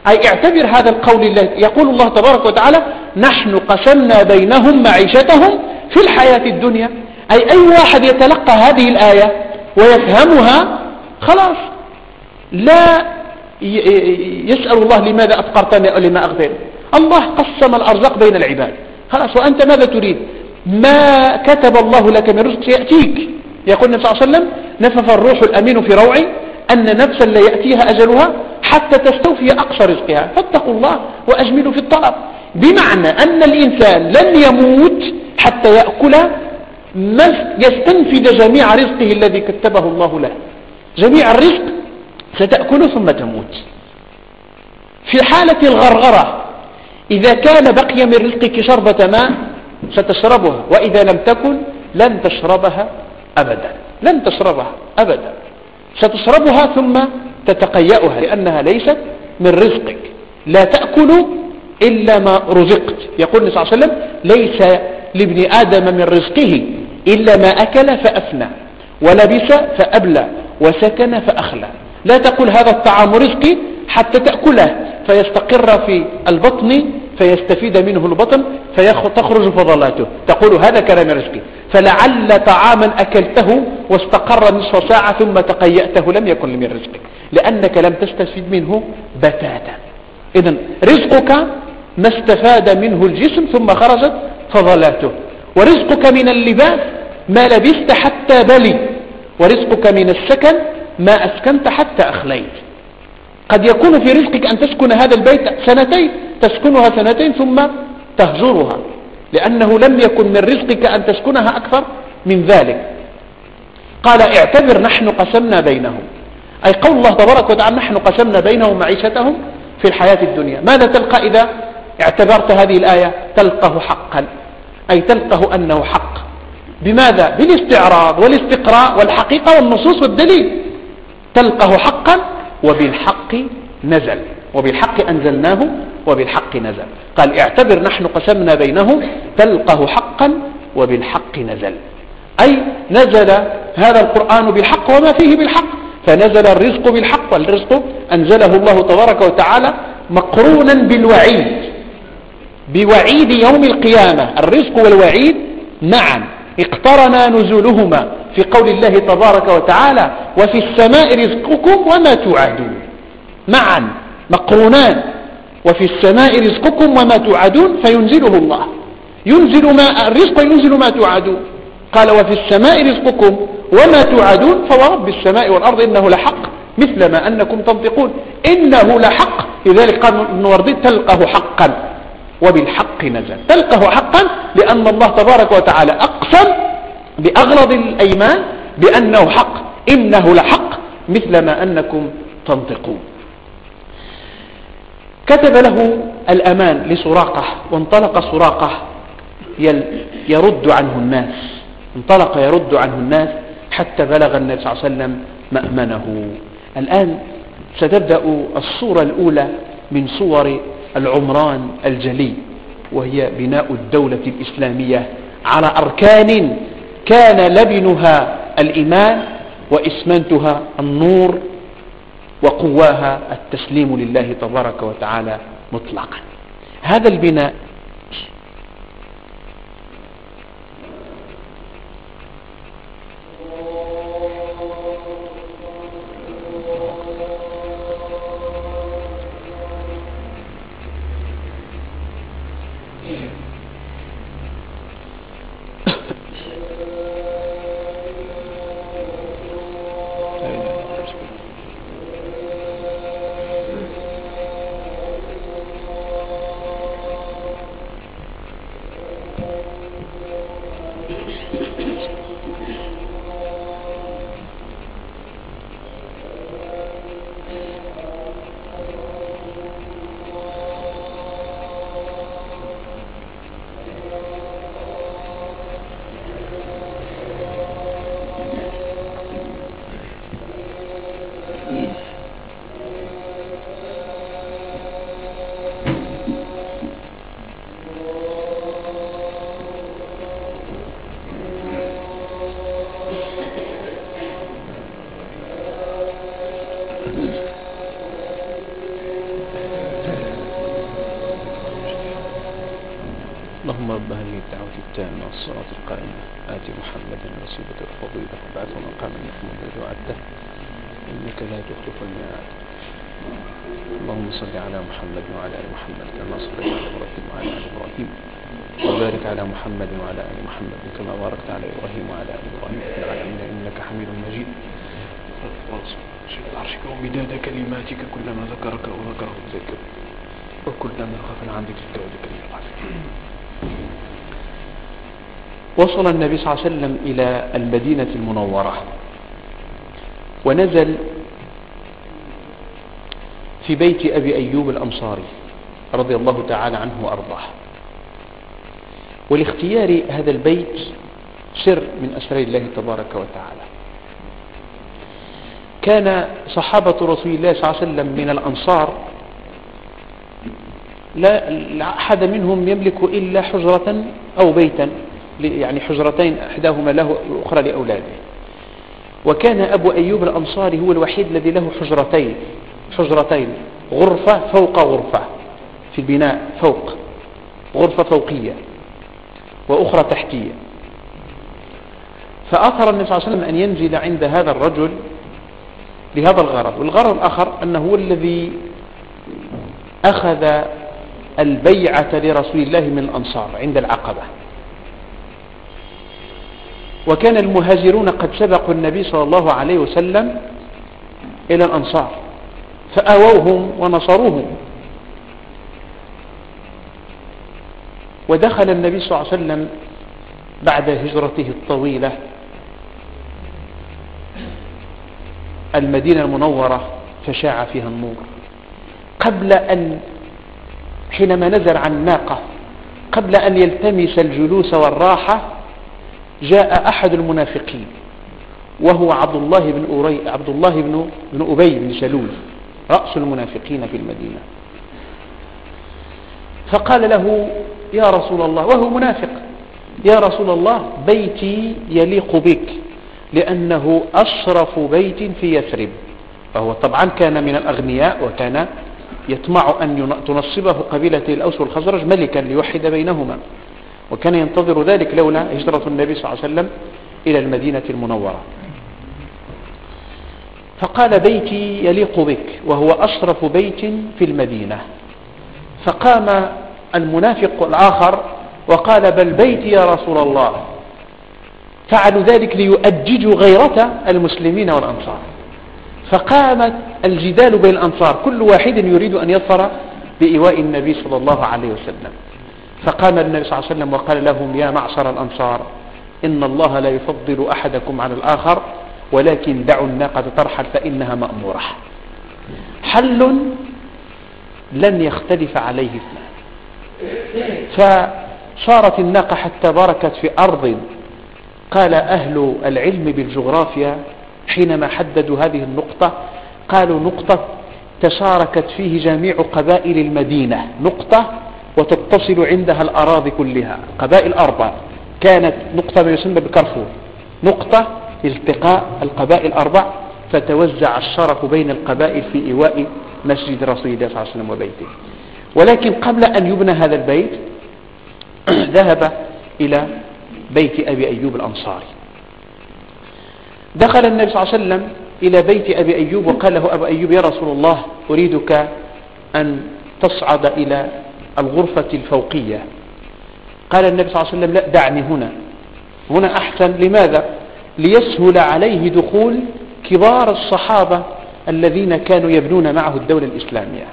أي اعتبر هذا القول الذي يقول الله تبارك وتعالى نحن قسمنا بينهم معيشتهم في الحياة الدنيا. أي أي واحد يتلقى هذه الآية ويفهمها خلاص. لا يسأل الله لماذا أفقرتني أو لما أغفر الله قسم الأرزاق بين العباد. خلاص وأنت ماذا تريد؟ ما كتب الله لك من رزق سيأتيك. يقول النبي صلى الله عليه وسلم نفف الروح الأمين في روعي أن نفسا لا يأتيها أجلها حتى تستوفي أقصى رزقها. فاتقوا الله وأجملوا في الطلب. بمعنى أن الإنسان لن يموت حتى يأكل يستنفذ جميع رزقه الذي كتبه الله له. جميع الرزق ستأكل ثم تموت. في حالة الغرغرة إذا كان بقي من رزقك شربة ماء ستشربها وإذا لم تكن لن تشربها أبدا. لن تشربها أبدا. ستشربها ثم تتقيأها لأنها ليست من رزقك. لا تأكل إلا ما رزقت. يقول النبي صلى الله عليه وسلم ليس لابن آدم من رزقه إلا ما أكل فأفنى ولبس فأبلى وسكن فأخلى. لا تقول هذا الطعام رزقي حتى تأكله. فيستقر في البطن فيستفيد منه البطن فتخرج فضلاته. تقول هذا كلام رزقي. فلعل طعاما أكلته واستقر نصف ساعة ثم تقيأته لم يكن من رزقك. لأنك لم تستفيد منه بتاتا. إذا رزقك ما استفاد منه الجسم ثم خرجت فضلاته. ورزقك من اللباس ما لبست حتى بلي. ورزقك من السكن ما أسكنت حتى أخليت. قد يكون في رزقك أن تسكن هذا البيت سنتين تسكنها سنتين ثم تهجرها لأنه لم يكن من رزقك أن تسكنها أكثر من ذلك. قال اعتبر نحن قسمنا بينهم. أي قول الله تبارك وتعالى نحن قسمنا بينهم معيشتهم في الحياة الدنيا. ماذا تلقى إذا اعتبرت هذه الآية؟ تلقه حقا أي تلقه أنه حق. بماذا؟ بالاستعراض والاستقراء والحقيقة والنصوص والدليل. تلقه حقا وبالحق نزل. وبالحق أنزلناه وبالحق نزل. قال اعتبر نحن قسمنا بينهم تلقه حقا وبالحق نزل. أي نزل هذا القرآن بالحق وما فيه بالحق. فنزل الرزق بالحق والرزق أنزله الله تبارك وتعالى مقرونا بالوعيد. بوعيد يوم القيامة. الرزق والوعيد معا. اقترنا نزولهما في قول الله تبارك وتعالى وفي السماء رزقكم وما توعدون. معا مقرونان. وفي السماء رزقكم وما توعدون فينزله الله. ينزل ما الرزق ينزل ما توعدون. قال وفي السماء رزقكم وما توعدون فورب السماء والأرض إنه لحق مثل ما أنكم تنطقون. إنه لحق لذلك قال ابن تلقه حقا. وبالحق نزل. تلقه حقا لأن الله تبارك وتعالى أقسم بأغلظ الأيمان بأنه حق. إنه لحق مثل ما أنكم تنطقون. كتب له الأمان لسراقة وانطلق سراقة يرد عنه الناس. انطلق يرد عنه الناس حتى بلغ النبي صلى الله عليه وسلم مأمنه. الآن ستبدأ الصورة الأولى من صور العمران الجلي وهي بناء الدولة الإسلامية على أركان كان لبنها الإيمان وإسمنتها النور وقواها التسليم لله تبارك وتعالى مطلقا. هذا البناء الصلاة القائمة آت محمد وسيلة الفضيلة. وبعثه مقاما محمودا وعده. إنك لا تخلف الميعاد. اللهم صل على محمد وعلى آل محمد كما صليت على إبراهيم وعلى آل إبراهيم. وبارك على محمد وعلى آل محمد كما باركت على إبراهيم وعلى آل إبراهيم في العالمين. إنك حميد مجيد. عرشك ومداد كلماتك كلما ذكرك وذكره الذكر وكلما خفل عن ذكرك وذكر العظيم وصل النبي صلى الله عليه وسلم إلى المدينة المنورة. ونزل في بيت أبي أيوب الأنصاري رضي الله تعالى عنه وأرضاه. ولاختيار هذا البيت سر من أسرار الله تبارك وتعالى. كان صحابة رسول الله صلى الله عليه وسلم من الأنصار لا أحد منهم يملك إلا حجرة أو بيتا. يعني حجرتين إحداهما له والأخرى لأولاده. وكان أبو أيوب الأنصاري هو الوحيد الذي له حجرتين. حجرتين غرفة فوق غرفة في البناء فوق غرفة فوقية وأخرى تحتية. فأثر النبي صلى الله عليه وسلم أن ينزل عند هذا الرجل لهذا الغرض. والغرض الآخر أنه هو الذي أخذ البيعة لرسول الله من الأنصار عند العقبة. وكان المهاجرون قد سبقوا النبي صلى الله عليه وسلم إلى الأنصار فآووهم ونصروهم. ودخل النبي صلى الله عليه وسلم بعد هجرته الطويلة المدينة المنورة فشاع فيها النور. قبل أن حينما نزل عن الناقة قبل أن يلتمس الجلوس والراحة جاء أحد المنافقين وهو عبد الله بن أري عبد الله بن بن أبي بن سلول رأس المنافقين في المدينة. فقال له يا رسول الله وهو منافق يا رسول الله بيتي يليق بك لأنه أشرف بيت في يثرب. فهو طبعا كان من الأغنياء وكان يطمع أن تنصبه قبيلة الأوس والخزرج ملكا ليوحد بينهما. وكان ينتظر ذلك لولا هجرة النبي صلى الله عليه وسلم إلى المدينة المنورة. فقال بيتي يليق بك وهو أشرف بيت في المدينة. فقام المنافق الآخر وقال بل بيتي يا رسول الله. فعلوا ذلك ليؤججوا غيرة المسلمين والأنصار. فقامت الجدال بين الأنصار كل واحد يريد أن يظفر بإيواء النبي صلى الله عليه وسلم. فقام النبي صلى الله عليه وسلم وقال لهم يا معشر الأنصار إن الله لا يفضل أحدكم على الآخر ولكن دعوا الناقة ترحل فإنها مأمورة. حل لن يختلف عليه اثنان. فصارت الناقة حتى بركت في أرض. قال أهل العلم بالجغرافيا حينما حددوا هذه النقطة قالوا نقطة تشاركت فيه جميع قبائل المدينة. نقطة وتتصل عندها الأراضي كلها. قبائل أربع كانت نقطة ما يسمى بكرفور نقطة التقاء القبائل الأربع فتوزع الشرف بين القبائل في إيواء مسجد رسول الله صلى الله عليه وسلم وبيته. ولكن قبل أن يبنى هذا البيت *clears throat* ذهب إلى بيت أبي أيوب الأنصاري. دخل النبي صلى الله عليه وسلم إلى بيت أبي أيوب وقال له أبو أيوب يا رسول الله أريدك أن تصعد إلى الغرفة الفوقية. قال النبي صلى الله عليه وسلم لا دعني هنا. هنا أحسن. لماذا؟ ليسهل عليه دخول كبار الصحابة الذين كانوا يبنون معه الدولة الإسلامية.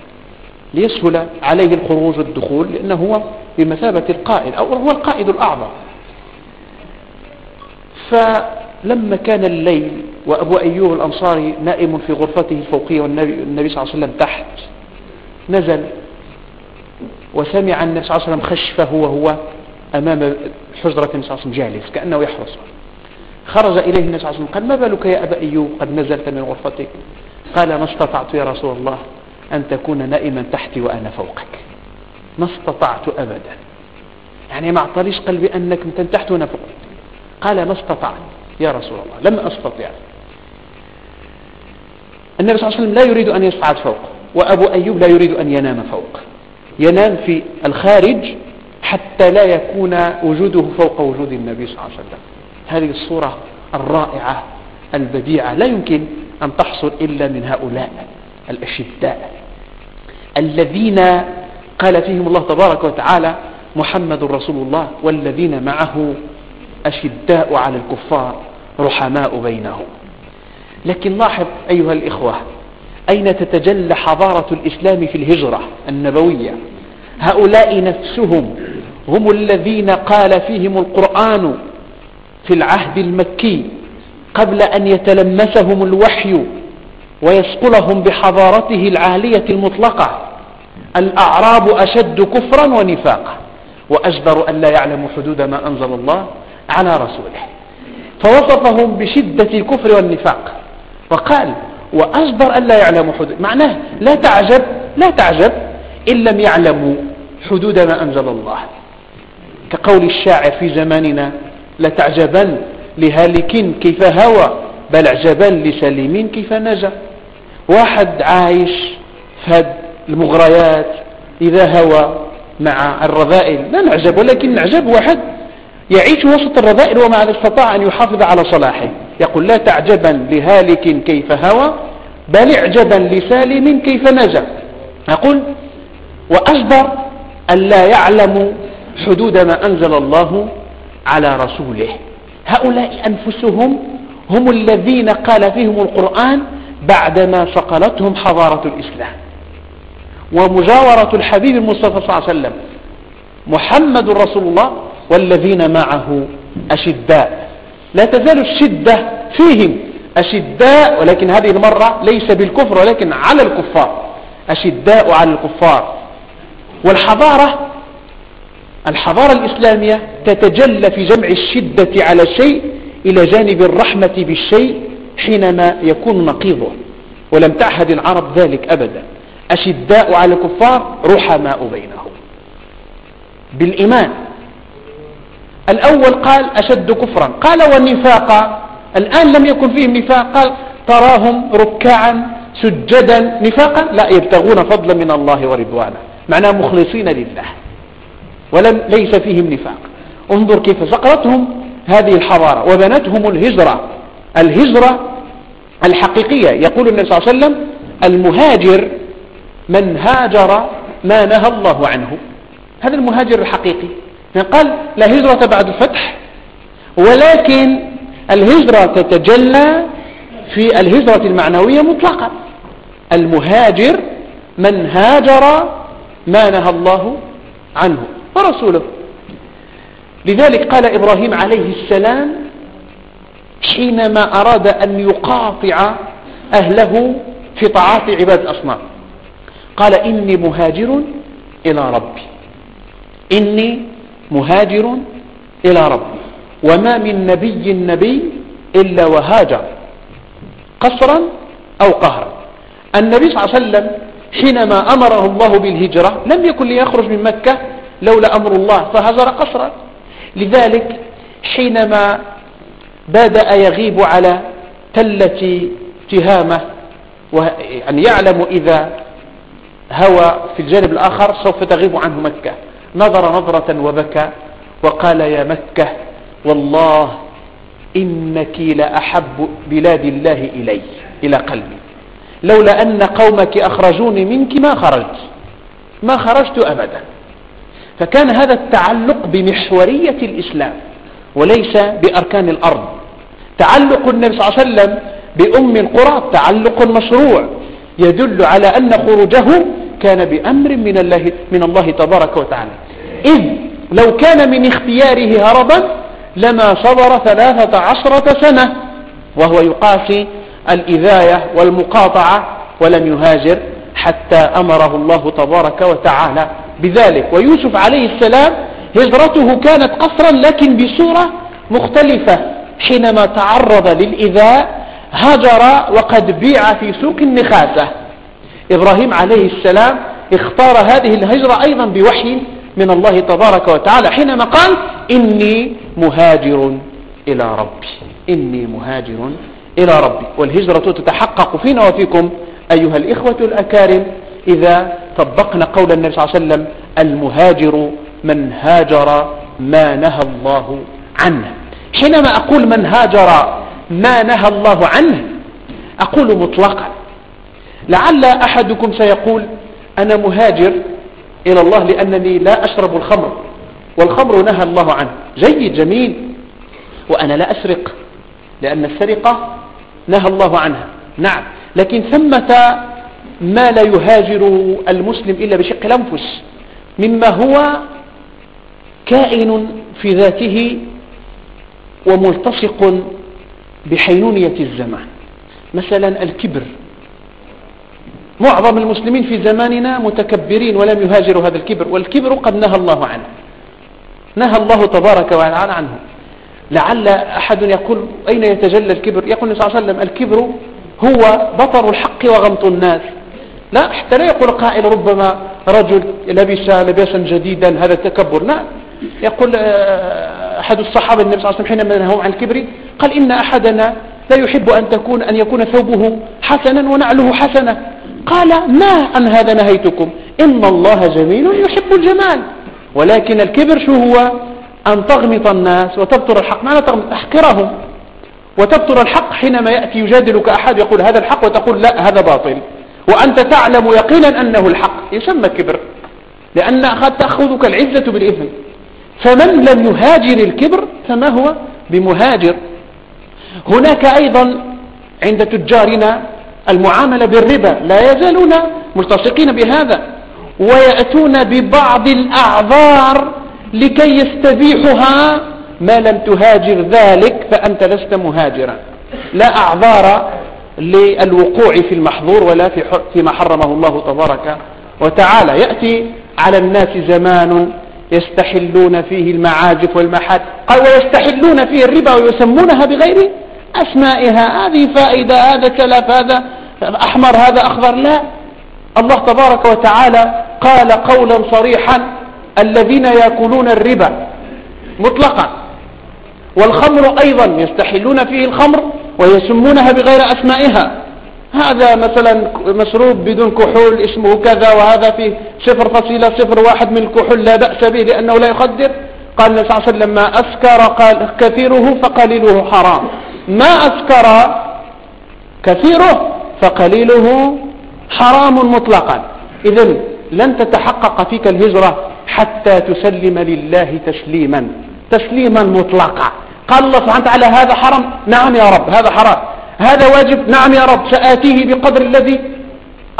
ليسهل عليه الخروج والدخول لأنه هو بمثابة القائد أو هو القائد الأعظم. فلما كان الليل وأبو أيوب الأنصاري نائم في غرفته الفوقية والنبي النبي صلى الله عليه وسلم تحت نزل وسمع النبي صلى الله عليه وسلم خشفه وهو أمام حجرة النبي صلى الله عليه وسلم جالس كأنه يحرسه خرج إليه النبي صلى الله عليه وسلم قال ما بالك يا أبا أيوب؟ قد نزلت من غرفتك. قال ما استطعت يا رسول الله أن تكون نائما تحتي وأنا فوقك. ما استطعت أبدا. يعني ما اعطليش قلبي أنك من تحت وأنا فوقك قال ما استطعت يا رسول الله. لم أستطع. النبي صلى الله عليه وسلم لا يريد أن يصعد فوق وأبو أيوب لا يريد أن ينام فوق. ينام في الخارج حتى لا يكون وجوده فوق وجود النبي صلى الله عليه وسلم. هذه الصورة الرائعة البديعة. لا يمكن أن تحصل إلا من هؤلاء الأشداء الذين قال فيهم الله تبارك وتعالى محمد رسول الله والذين معه أشداء على الكفار رحماء بينهم. لكن لاحظ أيها الإخوة أين تتجلى حضارة الإسلام في الهجرة النبوية؟ هؤلاء نفسهم هم الذين قال فيهم القرآن في العهد المكي قبل أن يتلمسهم الوحي ويسقلهم بحضارته العالية المطلقة. الأعراب أشد كفرا ونفاقا. وأجدر أن لا يعلموا حدود ما أنزل الله على رسوله. فوصفهم بشدة الكفر والنفاق. وقال وأجدر أن لا يعلموا حدود. معناه لا تعجب لا تعجب إن لم يعلموا حدود ما أنزل الله. كقول الشاعر في زماننا لتعجبن لهالك كيف هوى بل عجبا لسليم كيف نجا. واحد عايش في المغريات إذا هوى مع الرذائل. لا نعجب ولكن نعجب واحد يعيش وسط الرذائل ومع ذلك استطاع أن يحافظ على صلاحه. يقول لا تعجبا لهالك كيف هوى بل اعجبا لسالم كيف نجا يقول وأجدر أن لا يعلموا حدود ما أنزل الله على رسوله. هؤلاء أنفسهم هم الذين قال فيهم القرآن بعدما صقلتهم حضارة الإسلام. ومجاورة الحبيب المصطفى صلى الله عليه وسلم محمد رسول الله والذين معه أشداء. لا تزال الشدة فيهم أشداء ولكن هذه المرة ليس بالكفر ولكن على الكفار أشداء على الكفار. والحضارة الحضارة الإسلامية تتجلى في جمع الشدة على شيء إلى جانب الرحمة بالشيء حينما يكون نقيضه. ولم تعهد العرب ذلك أبدا. أشداء على الكفار رحماء بينهم. بالإيمان. الأول قال أشد كفرا. قال والنفاق الآن لم يكن فيهم نفاق. قال تراهم ركعا سجدا. نفاقا؟ لا يبتغون فضلا من الله ورضوانا معناه مخلصين لله. ولم ليس فيهم نفاق. انظر كيف سقطتهم هذه الحضارة وبنتهم الهجرة. الهجرة الحقيقية. يقول النبي صلى الله عليه وسلم المهاجر من هاجر ما نهى الله عنه. هذا المهاجر الحقيقي. قال لا هجرة بعد الفتح ولكن الهجرة تتجلى في الهجرة المعنوية مطلقا. المهاجر من هاجر ما نهى الله عنه ورسوله. لذلك قال إبراهيم عليه السلام حينما أراد أن يقاطع أهله في طاعات عباد الأصنام قال إني مهاجر إلى ربي إني مهاجر إلى ربي وما من نبي نبي إلا وهاجر. قصرا أو قهرا. النبي صلى الله عليه وسلم حينما أمره الله بالهجرة لم يكن ليخرج من مكة لولا أمر الله فهجر قصرا. لذلك حينما بدأ يغيب على تلة تهامة وأن يعلم إذا هوى في الجانب الآخر سوف تغيب عنه مكة. نظر نظرة وبكى وقال يا مكة والله إنك لأحب بلاد الله إلي إلى قلبي. لولا أن قومك أخرجوني منك ما خرجت ما خرجت أبدا. فكان هذا التعلق بمحورية الإسلام وليس بأركان الأرض. تعلق النبي صلى الله عليه وسلم بأم القرى تعلق مشروع يدل على أن خروجه كان بأمر من الله, من الله تبارك وتعالى. إذ لو كان من اختياره هربا لما صبر ثلاثة عشرة سنة وهو يقاسي الإذاية والمقاطعة ولم يهاجر حتى أمره الله تبارك وتعالى بذلك. ويوسف عليه السلام هجرته كانت قصرا لكن بصورة مختلفة. حينما تعرض للإذاء هجر وقد بيع في سوق النخاسة. إبراهيم عليه السلام اختار هذه الهجرة أيضا بوحي من الله تبارك وتعالى حينما قال إني مهاجر إلى ربي إني مهاجر إلى ربي. والهجرة تتحقق فينا وفيكم أيها الإخوة الأكارم إذا طبقنا قول النبي صلى الله عليه وسلم المهاجر من هاجر ما نهى الله عنه. حينما أقول من هاجر ما نهى الله عنه أقول مطلقا لعل أحدكم سيقول أنا مهاجر إلى الله لأنني لا أشرب الخمر والخمر نهى الله عنه جيد جميل وأنا لا أسرق لأن السرقة نهى الله عنها نعم لكن ثمة ما لا يهاجر المسلم إلا بشق الأنفس مما هو كائن في ذاته وملتصق بحينونية الزمان مثلا الكبر. معظم المسلمين في زماننا متكبرين ولم يهاجروا هذا الكبر والكبر قد نهى الله عنه. نهى الله تبارك وتعالى عنه. لعل أحد يقول أين يتجلى الكبر؟ يقول النبي صلى الله عليه وسلم الكبر هو بطر الحق وغمط الناس. لا حتى لا يقول قائل ربما رجل لبس لباسا جديدا هذا التكبر لا. يقول آه، أحد الصحابة النبي صلى الله عليه وسلم حينما نهوا عن الكبر قال إن أحدنا لا يحب أن تكون أن يكون ثوبه حسنا ونعله حسنة قال ما عن هذا نهيتكم؟ إن الله جميل يحب الجمال. ولكن الكبر شو هو؟ أن تغمط الناس وتبطر الحق. معنى تحقرهم وتبطر الحق حينما يأتي يجادلك أحد يقول هذا الحق. وتقول لا هذا باطل. وأنت تعلم يقينا أنه الحق. يسمى كبر. لأن تأخذك العزة بالإثم فمن لم يهاجر الكبر فما هو؟ بمهاجر. هناك أيضا عند تجارنا المعاملة بالربا. لا يزالون ملتصقين بهذا ويأتون ببعض الأعذار لكي يستبيحها. ما لم تهاجر ذلك فأنت لست مهاجرا. لا أعذار للوقوع في المحظور ولا في فيما حرمه الله تبارك وتعالى. يأتي على الناس زمان يستحلون فيه المعاجف والمحاد قال ويستحلون فيه الربا ويسمونها بغير أسمائها. هذه فائدة هذا تلف هذا أحمر هذا أخضر لا. الله تبارك وتعالى قال قولا صريحا الذين يأكلون الربا مطلقا والخمر أيضا يستحلون فيه الخمر ويسمونها بغير أسمائها. هذا مثلا مشروب بدون كحول اسمه كذا وهذا فيه صفر فصيلة صفر واحد من الكحول لا بأس به لأنه لا يخدر قال النبي صلى الله عليه وسلم ما أسكر قال كثيره فقليله حرام. ما أسكر كثيره فقليله حرام مطلقا. إذا لن تتحقق فيك الهجرة حتى تسلم لله تسليما. تسليما مطلقا. قال الله سبحانه وتعالى هذا حرام؟ نعم يا رب هذا حرام. هذا واجب؟ نعم يا رب. سآتيه بقدر الذي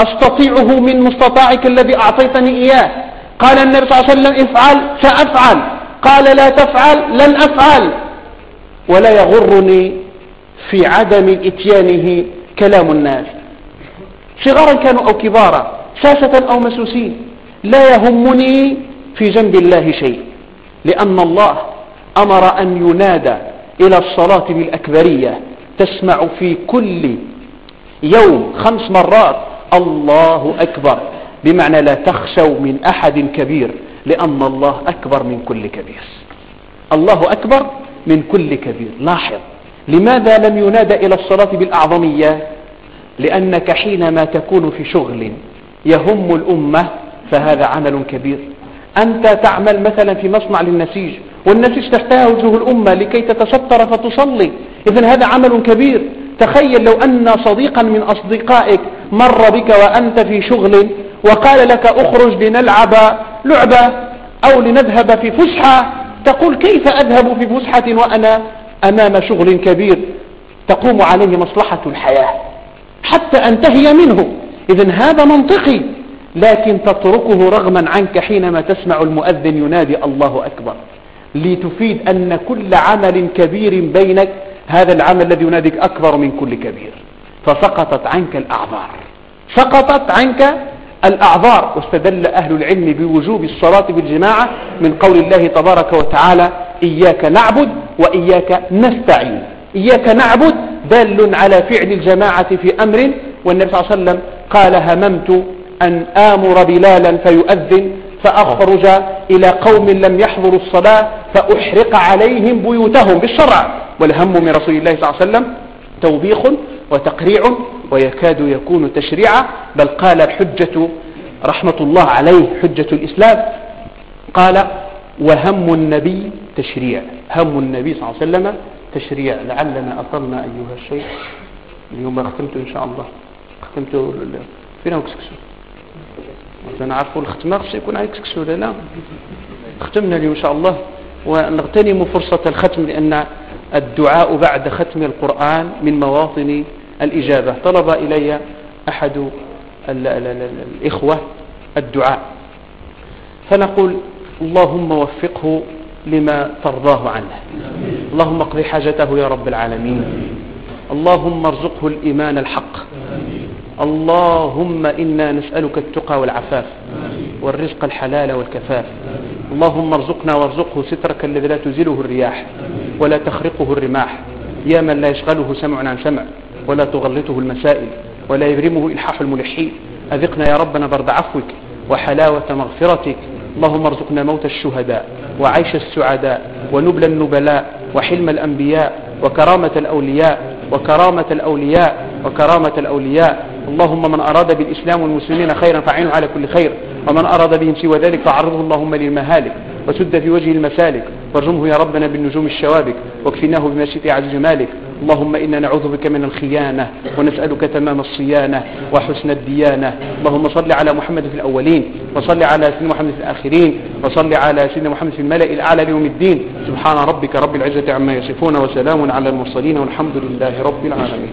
أستطيعه من مستطاعك الذي أعطيتني إياه. قال النبي صلى الله عليه وسلم افعل سأفعل. قال لا تفعل لن أفعل. ولا يغرني في عدم إتيانه كلام الناس. صغارا كانوا أو كبارا ساسة أو مسوسين. لا يهمني في جنب الله شيء لأن الله أمر أن ينادى إلى الصلاة بالأكبرية. تسمع في كل يوم خمس مرات الله أكبر. بمعنى لا تخشوا من أحد كبير لأن الله أكبر من كل كبير. الله أكبر من كل كبير. لاحظ. لماذا لم ينادى إلى الصلاة بالأعظمية؟ لأنك حينما تكون في شغل يهم الأمة فهذا عمل كبير. أنت تعمل مثلا في مصنع للنسيج والنسيج تحتها وجوه الأمة لكي تتستر فتصلي. إذن هذا عمل كبير. تخيل لو أن صديقا من أصدقائك مر بك وأنت في شغل وقال لك أخرج لنلعب لعبة أو لنذهب في فسحة تقول كيف أذهب في فسحة وأنا؟ أمام شغل كبير تقوم عليه مصلحة الحياة حتى أنتهي منه. إذن هذا منطقي لكن تتركه رغما عنك حينما تسمع المؤذن ينادي الله أكبر. لتفيد أن كل عمل كبير بينك هذا العمل الذي يناديك أكبر من كل كبير. فسقطت عنك الأعذار. سقطت عنك الأعذار. واستدل أهل العلم بوجوب الصلاة بالجماعة من قول الله تبارك وتعالى إياك نعبد وإياك نستعين. إياك نعبد دال على فعل الجماعة في أمر والنبي صلى الله عليه وسلم قال هممت أن آمر بلالا فيؤذن فأخرج إلى قوم لم يحضروا الصلاة فأحرق عليهم بيوتهم بالشرع. والهم من رسول الله صلى الله عليه وسلم توبيخ وتقريع ويكاد يكون تشريعا بل قال الحجة رحمة الله عليه حجة الإسلام. قال وهم النبي تشريع هم النبي صلى الله عليه وسلم تشريع. لعلنا أطلنا أيها الشيخ. اليوم ختمت إن شاء الله. ختمت فين هو كسكسو نعرفوا الختمة خص يكون عليك كسكسو لا ختمنا اليوم إن شاء الله. ونغتنم فرصة الختم لأن الدعاء بعد ختم القرآن من مواطن الإجابة. طلب إلي أحد الإخوة الدعاء. فنقول اللهم وفقه لما ترضاه عنه. اللهم اقضي حاجته يا رب العالمين. اللهم ارزقه الإيمان الحق. اللهم إنا نسألك التقى والعفاف والرزق الحلال والكفاف. اللهم ارزقنا وارزقه سترك الذي لا تزله الرياح ولا تخرقه الرماح. يا من لا يشغله سمع عن سمع ولا تغلطه المسائل ولا يبرمه إلحاح الملحين أذقنا يا ربنا برد عفوك وحلاوة مغفرتك اللهم ارزقنا موت الشهداء وعيش السعداء ونبل النبلاء وحلم الأنبياء وكرامة الأولياء وكرامة الأولياء وكرامة الأولياء. اللهم من أراد بالإسلام والمسلمين خيرا فعينه على كل خير. ومن أراد بهم سوى ذلك فعرضه اللهم للمهالك وسد في وجه المسالك. وارجمه يا ربنا بالنجوم الشوابك واكفناه بمشيئة عز جمالك اللهم إنا نعوذ بك من الخيانة ونسألك تمام الصيانة وحسن الديانة. اللهم صل على محمد في الأولين وصل على سيدنا محمد في الآخرين وصل على سيدنا محمد في الملأ الأعلى ليوم الدين. سبحان ربك رب العزة عما يصفون وسلام على المرسلين والحمد لله رب العالمين.